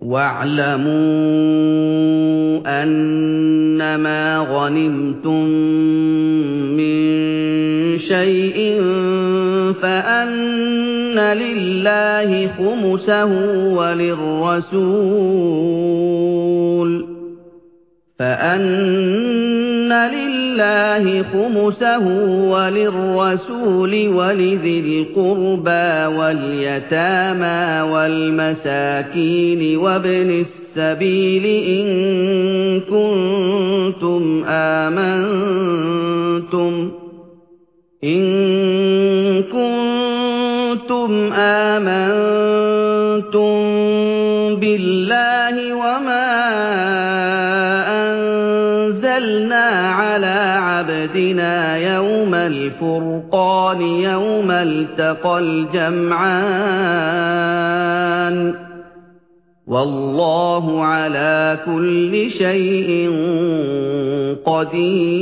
وَاعْلَمُوا أَنَّمَا غَنِمْتُم مِّن شَيْءٍ فَأَنَّ لِلَّهِ خُمُسَهُ وَلِلرَّسُولِ لِلَّهِ خُمُسَهُ وَلِلرَّسُولِ وَلِذِي الْقُرْبَىٰ وَالْيَتَامَىٰ وَالْمَسَاكِينِ وَابْنِ السَّبِيلِ إِن كُنتُمْ آمَنتُم بِاللَّهِ وَمَا أَنزَلْنَا عَلَىٰ عَبْدِنَا يَوْمَ الْفُرْقَانِ يَوْمَ الْتَقَى الْجَمْعَانِ ۗ. وَاللَّهُ عَلَىٰ كُلِّ شَيْءٍ قَدِيرٌ.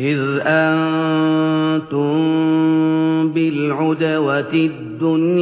إِذْ أَنتُم بِالْعُدْوَةِ الدُّنْيَا